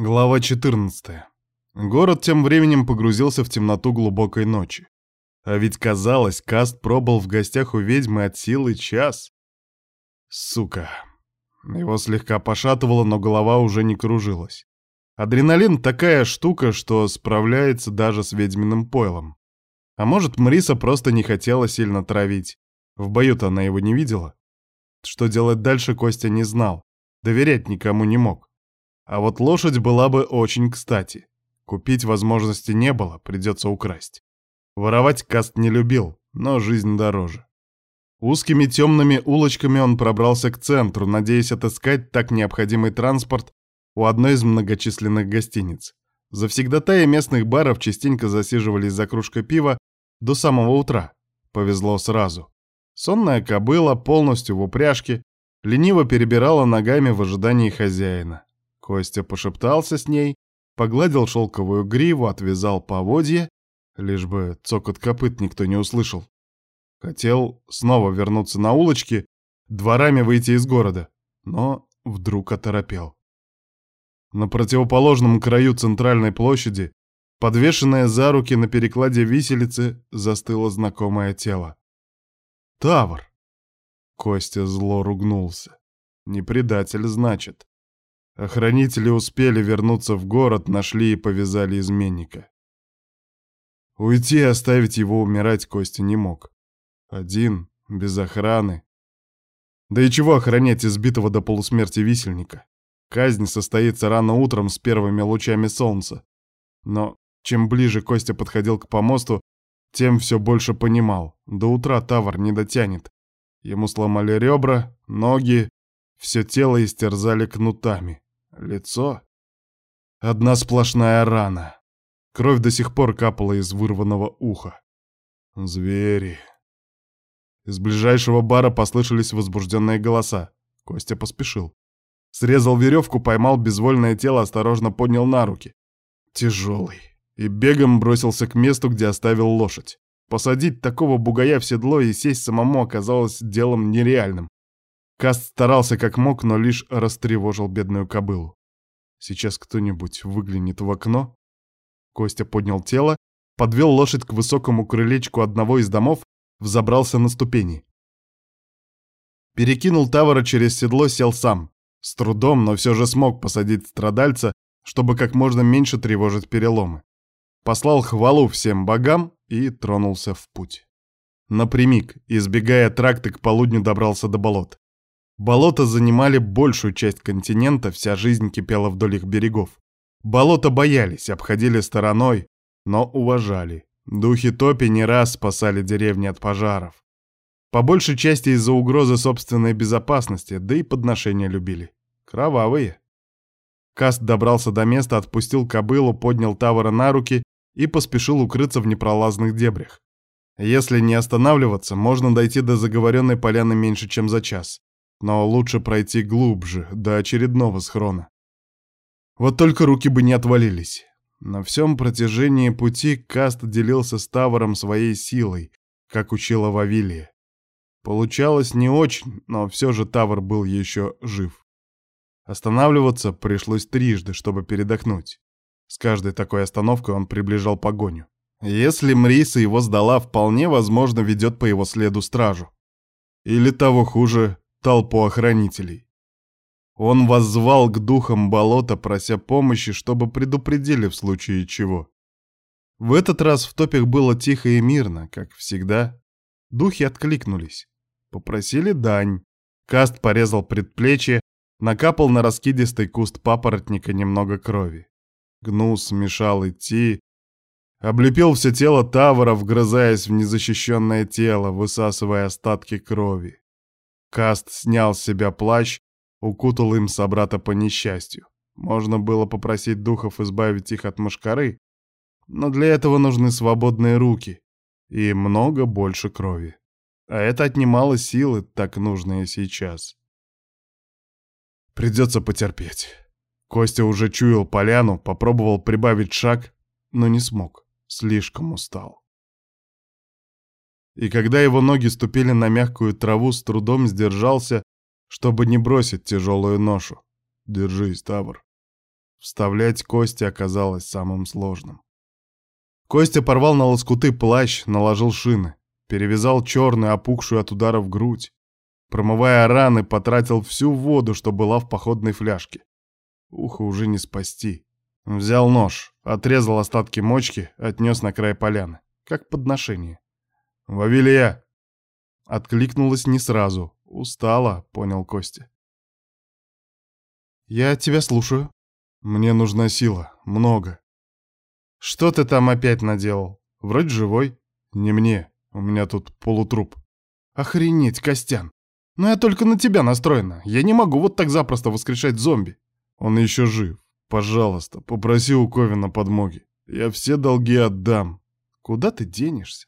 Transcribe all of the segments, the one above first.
Глава 14. Город тем временем погрузился в темноту глубокой ночи. А ведь казалось, Каст пробыл в гостях у ведьмы от силы час. Сука. Его слегка пошатывало, но голова уже не кружилась. Адреналин такая штука, что справляется даже с ведьминым пойлом. А может, Мриса просто не хотела сильно травить. В бою-то она его не видела. Что делать дальше, Костя не знал. Доверять никому не мог. А вот лошадь была бы очень кстати. Купить возможности не было, придется украсть. Воровать Каст не любил, но жизнь дороже. Узкими темными улочками он пробрался к центру, надеясь отыскать так необходимый транспорт у одной из многочисленных гостиниц. Завсегдатаи местных баров частенько засиживались за кружкой пива до самого утра. Повезло сразу. Сонная кобыла, полностью в упряжке, лениво перебирала ногами в ожидании хозяина. Костя пошептался с ней, погладил шелковую гриву, отвязал поводья, лишь бы цокот копыт никто не услышал. Хотел снова вернуться на улочки, дворами выйти из города, но вдруг оторопел. На противоположном краю центральной площади, подвешенное за руки на перекладе виселицы, застыло знакомое тело. Тавр! Костя зло ругнулся. Не предатель, значит. Охранители успели вернуться в город, нашли и повязали изменника. Уйти и оставить его умирать Костя не мог. Один, без охраны. Да и чего охранять избитого до полусмерти висельника? Казнь состоится рано утром с первыми лучами солнца. Но чем ближе Костя подходил к помосту, тем все больше понимал. До утра Тавр не дотянет. Ему сломали ребра, ноги, все тело истерзали кнутами. Лицо? Одна сплошная рана. Кровь до сих пор капала из вырванного уха. Звери. Из ближайшего бара послышались возбужденные голоса. Костя поспешил. Срезал веревку, поймал безвольное тело, осторожно поднял на руки. Тяжелый. И бегом бросился к месту, где оставил лошадь. Посадить такого бугая в седло и сесть самому оказалось делом нереальным. Каст старался как мог, но лишь растревожил бедную кобылу. Сейчас кто-нибудь выглянет в окно. Костя поднял тело, подвел лошадь к высокому крылечку одного из домов, взобрался на ступени. Перекинул Тавара через седло, сел сам. С трудом, но все же смог посадить страдальца, чтобы как можно меньше тревожить переломы. Послал хвалу всем богам и тронулся в путь. Напрямик, избегая тракты, к полудню добрался до болот. Болота занимали большую часть континента, вся жизнь кипела вдоль их берегов. Болота боялись, обходили стороной, но уважали. Духи топи не раз спасали деревни от пожаров. По большей части из-за угрозы собственной безопасности, да и подношения любили. Кровавые. Каст добрался до места, отпустил кобылу, поднял Тавара на руки и поспешил укрыться в непролазных дебрях. Если не останавливаться, можно дойти до заговоренной поляны меньше, чем за час но лучше пройти глубже, до очередного схрона. Вот только руки бы не отвалились. На всем протяжении пути Каст делился с Тавором своей силой, как учила Вавилия. Получалось не очень, но все же Тавр был еще жив. Останавливаться пришлось трижды, чтобы передохнуть. С каждой такой остановкой он приближал погоню. Если Мриса его сдала, вполне возможно ведет по его следу стражу. Или того хуже, толпу охранителей. Он воззвал к духам болота, прося помощи, чтобы предупредили в случае чего. В этот раз в топях было тихо и мирно, как всегда. Духи откликнулись. Попросили дань. Каст порезал предплечье, накапал на раскидистый куст папоротника немного крови. Гнус мешал идти, облепил все тело Тавара, вгрызаясь в незащищенное тело, высасывая остатки крови. Каст снял с себя плащ, укутал им собрата по несчастью. Можно было попросить духов избавить их от мошкары, но для этого нужны свободные руки и много больше крови. А это отнимало силы, так нужные сейчас. Придется потерпеть. Костя уже чуял поляну, попробовал прибавить шаг, но не смог. Слишком устал и когда его ноги ступили на мягкую траву, с трудом сдержался, чтобы не бросить тяжелую ношу. «Держись, Тавр». Вставлять кости оказалось самым сложным. Костя порвал на лоскуты плащ, наложил шины, перевязал черную, опухшую от ударов грудь. Промывая раны, потратил всю воду, что была в походной фляжке. Ухо уже не спасти. Взял нож, отрезал остатки мочки, отнес на край поляны. Как подношение. «Вавилия!» Откликнулась не сразу. Устала, понял Костя. «Я тебя слушаю». «Мне нужна сила. Много». «Что ты там опять наделал? Вроде живой». «Не мне. У меня тут полутруп». «Охренеть, Костян! Но я только на тебя настроена. Я не могу вот так запросто воскрешать зомби». «Он еще жив. Пожалуйста, попроси у Ковина подмоги. Я все долги отдам». «Куда ты денешься?»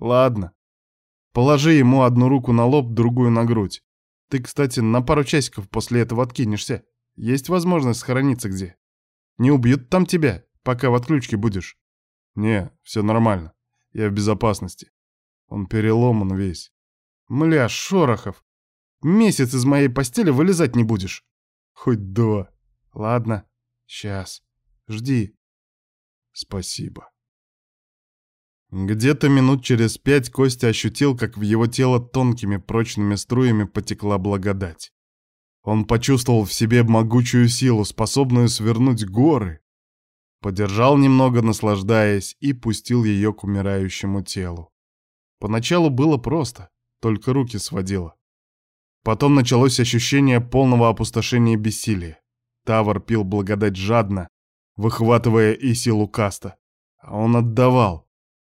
«Ладно. Положи ему одну руку на лоб, другую на грудь. Ты, кстати, на пару часиков после этого откинешься. Есть возможность схорониться где. Не убьют там тебя, пока в отключке будешь. Не, все нормально. Я в безопасности. Он переломан весь. Мля, Шорохов. Месяц из моей постели вылезать не будешь. Хоть два. Ладно, сейчас. Жди. Спасибо. Где-то минут через пять Костя ощутил, как в его тело тонкими прочными струями потекла благодать. Он почувствовал в себе могучую силу, способную свернуть горы. Подержал немного, наслаждаясь, и пустил ее к умирающему телу. Поначалу было просто, только руки сводило. Потом началось ощущение полного опустошения и бессилия. Тавр пил благодать жадно, выхватывая и силу каста. А он отдавал.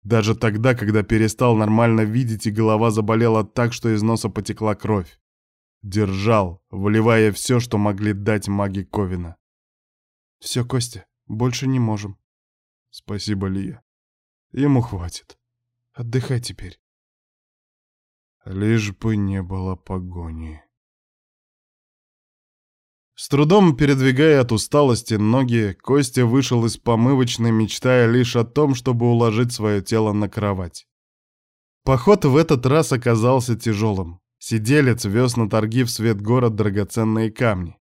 Даже тогда, когда перестал нормально видеть и голова заболела так, что из носа потекла кровь. Держал, вливая все, что могли дать маги Ковина. «Все, Костя, больше не можем». «Спасибо, Лия. Ему хватит. Отдыхай теперь». Лишь бы не было погони. С трудом передвигая от усталости ноги, Костя вышел из помывочной, мечтая лишь о том, чтобы уложить свое тело на кровать. Поход в этот раз оказался тяжелым. Сиделец вез на торги в свет город драгоценные камни.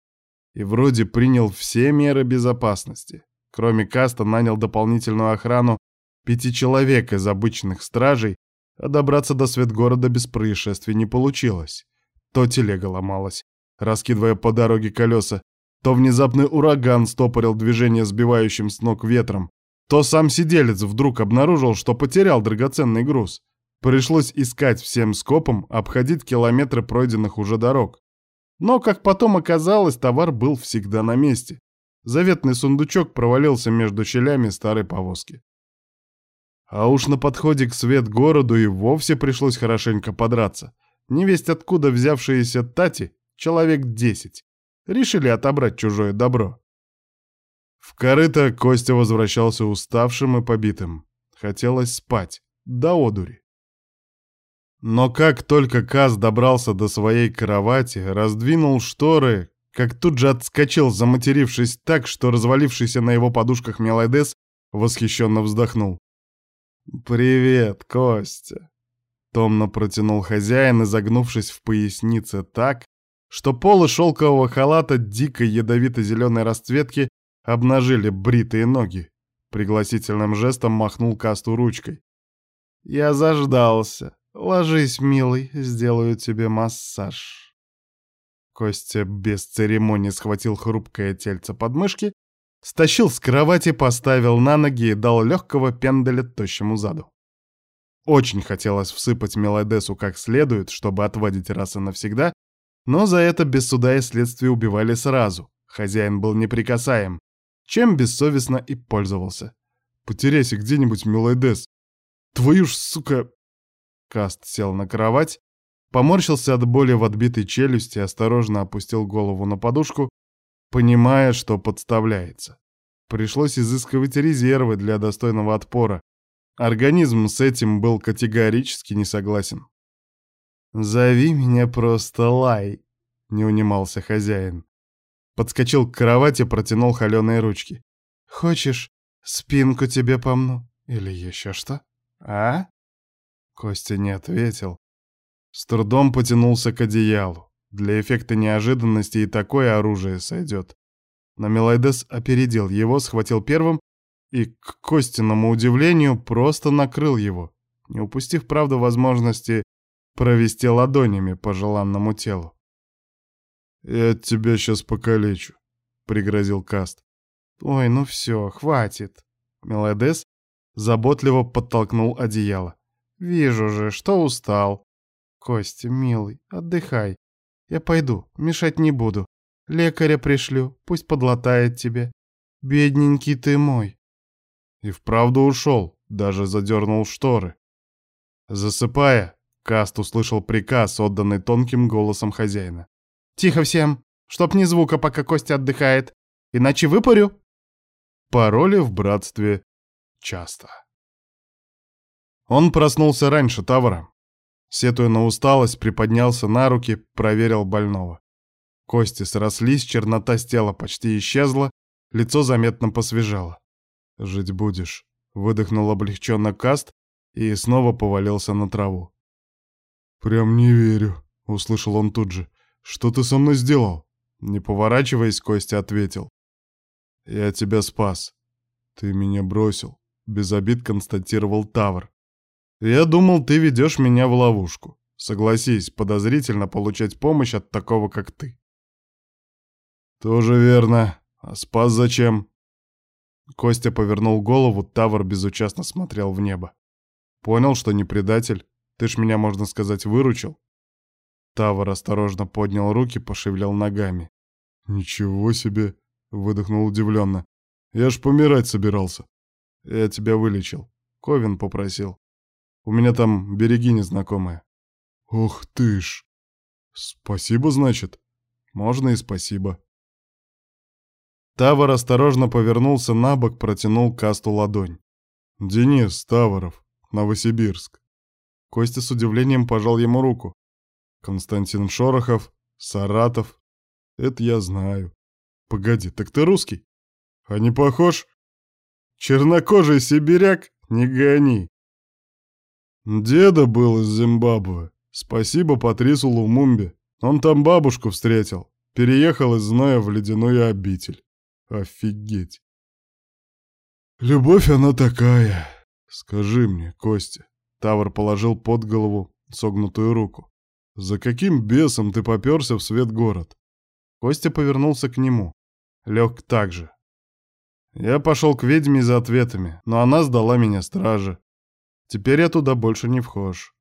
И вроде принял все меры безопасности. Кроме каста нанял дополнительную охрану пяти человек из обычных стражей, а добраться до свет города без происшествий не получилось. То телега ломалась, раскидывая по дороге колеса, то внезапный ураган стопорил движение сбивающим с ног ветром, то сам сиделец вдруг обнаружил, что потерял драгоценный груз. Пришлось искать всем скопом, обходить километры пройденных уже дорог. Но, как потом оказалось, товар был всегда на месте. Заветный сундучок провалился между щелями старой повозки. А уж на подходе к свет городу и вовсе пришлось хорошенько подраться. Невесть откуда взявшиеся тати человек десять, решили отобрать чужое добро. В корыто Костя возвращался уставшим и побитым. Хотелось спать, до одури. Но как только Каз добрался до своей кровати, раздвинул шторы, как тут же отскочил, заматерившись так, что развалившийся на его подушках Мелайдес восхищенно вздохнул. «Привет, Костя!» Томно протянул хозяин, изогнувшись в пояснице так, что полы шелкового халата дикой ядовито-зеленой расцветки обнажили бритые ноги. Пригласительным жестом махнул касту ручкой. «Я заждался. Ложись, милый, сделаю тебе массаж». Костя без церемонии схватил хрупкое тельце подмышки, стащил с кровати, поставил на ноги и дал легкого пенделя тощему заду. Очень хотелось всыпать Мелодесу как следует, чтобы отводить раз и навсегда, но за это без суда и следствия убивали сразу. Хозяин был неприкасаем, чем бессовестно и пользовался. Потеряйся где-нибудь, Мелайдес. Твою ж, сука... Каст сел на кровать, поморщился от боли в отбитой челюсти осторожно опустил голову на подушку, понимая, что подставляется. Пришлось изыскивать резервы для достойного отпора. Организм с этим был категорически не согласен. «Зови меня просто Лай», — не унимался хозяин. Подскочил к кровати, протянул холеные ручки. «Хочешь, спинку тебе помну? Или еще что? А?» Костя не ответил. С трудом потянулся к одеялу. Для эффекта неожиданности и такое оружие сойдет. Но Мелайдес опередил его, схватил первым и, к Костиному удивлению, просто накрыл его, не упустив, правда, возможности провести ладонями по желанному телу. «Я тебя сейчас покалечу», — пригрозил Каст. «Ой, ну все, хватит». Мелайдес заботливо подтолкнул одеяло. «Вижу же, что устал. Костя, милый, отдыхай. Я пойду, мешать не буду. Лекаря пришлю, пусть подлатает тебе. Бедненький ты мой. И вправду ушел, даже задернул шторы. Засыпая, Каст услышал приказ, отданный тонким голосом хозяина. «Тихо всем! Чтоб ни звука, пока Костя отдыхает, иначе выпарю!» Пароли в братстве часто. Он проснулся раньше Тавра. Сетуя на усталость, приподнялся на руки, проверил больного. Кости срослись, чернота с тела почти исчезла, лицо заметно посвежало. «Жить будешь», — выдохнул облегченно Каст и снова повалился на траву. «Прям не верю», — услышал он тут же. «Что ты со мной сделал?» Не поворачиваясь, Костя ответил. «Я тебя спас. Ты меня бросил», — без обид констатировал Тавр. «Я думал, ты ведешь меня в ловушку. Согласись, подозрительно получать помощь от такого, как ты». «Тоже верно. А спас зачем?» Костя повернул голову, Тавр безучастно смотрел в небо. «Понял, что не предатель? Ты ж меня, можно сказать, выручил?» Тавр осторожно поднял руки, пошевелил ногами. «Ничего себе!» — выдохнул удивленно. «Я ж помирать собирался. Я тебя вылечил. Ковин попросил. У меня там береги незнакомые». «Ох ты ж! Спасибо, значит?» «Можно и спасибо». Тавр осторожно повернулся на бок, протянул Касту ладонь. «Денис Таворов, Новосибирск». Костя с удивлением пожал ему руку. «Константин Шорохов, Саратов. Это я знаю. Погоди, так ты русский? А не похож? Чернокожий сибиряк? Не гони!» Деда был из Зимбабве. Спасибо Патрису Лумумбе. Он там бабушку встретил. Переехал из зноя в ледяную обитель. Офигеть. Любовь она такая. Скажи мне, Костя. Тавр положил под голову согнутую руку. За каким бесом ты попёрся в свет город? Костя повернулся к нему. Лег так же. Я пошел к ведьме за ответами, но она сдала меня страже. Теперь я туда больше не вхож.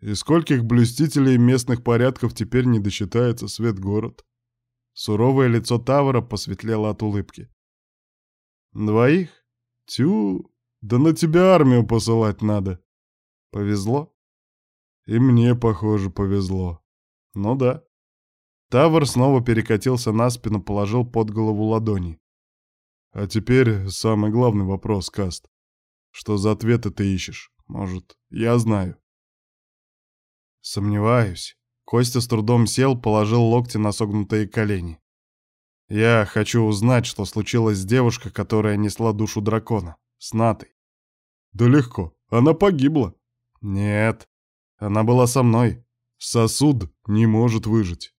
И скольких блюстителей местных порядков теперь не досчитается свет город? Суровое лицо Тавра посветлело от улыбки. «Двоих? Тю, да на тебя армию посылать надо. Повезло?» «И мне, похоже, повезло. Ну да». Тавр снова перекатился на спину, положил под голову ладони. «А теперь самый главный вопрос, Каст. Что за ответы ты ищешь? Может, я знаю?» «Сомневаюсь. Костя с трудом сел, положил локти на согнутые колени. «Я хочу узнать, что случилось с девушкой, которая несла душу дракона, с Натой». «Да легко. Она погибла». «Нет, она была со мной. Сосуд не может выжить».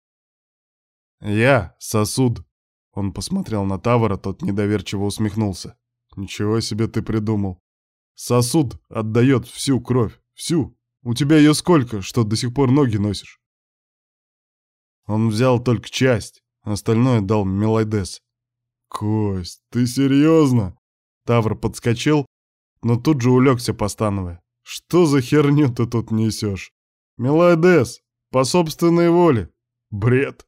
«Я — сосуд». Он посмотрел на Тавара, тот недоверчиво усмехнулся. «Ничего себе ты придумал. Сосуд отдает всю кровь, всю. У тебя ее сколько, что до сих пор ноги носишь?» Он взял только часть, остальное дал Мелайдес. «Кость, ты серьезно?» Тавр подскочил, но тут же улегся, постановая. «Что за херню ты тут несешь? Мелайдес, по собственной воле. Бред!»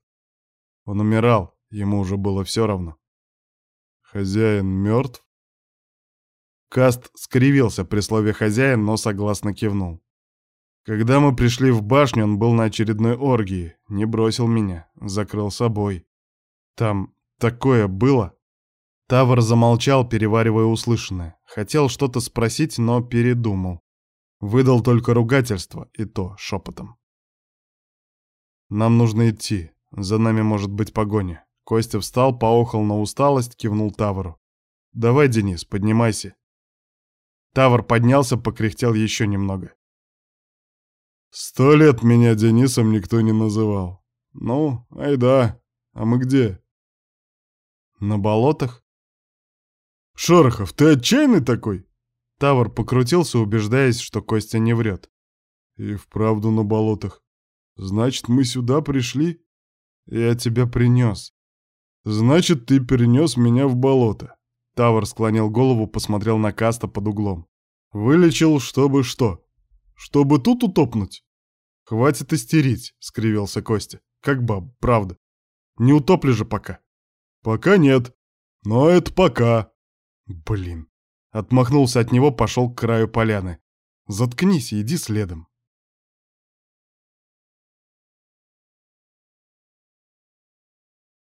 Он умирал, ему уже было все равно. «Хозяин мертв?» Каст скривился при слове «хозяин», но согласно кивнул. Когда мы пришли в башню, он был на очередной оргии, не бросил меня, закрыл собой. Там такое было. Тавр замолчал, переваривая услышанное. Хотел что-то спросить, но передумал. Выдал только ругательство, и то шепотом. «Нам нужно идти. За нами может быть погоня». Костя встал, поохал на усталость, кивнул Тавру. «Давай, Денис, поднимайся». Тавр поднялся, покряхтел еще немного. Сто лет меня Денисом никто не называл. Ну, ай да, а мы где? На болотах? Шорохов, ты отчаянный такой? Тавр покрутился, убеждаясь, что Костя не врет. И вправду на болотах. Значит, мы сюда пришли? Я тебя принес. Значит, ты перенес меня в болото. Тавр склонил голову, посмотрел на Каста под углом. Вылечил, чтобы что? Чтобы тут утопнуть? Хватит истерить, скривился Костя. Как баб, правда. Не утопли же пока. Пока нет. Но это пока. Блин. Отмахнулся от него, пошел к краю поляны. Заткнись и иди следом.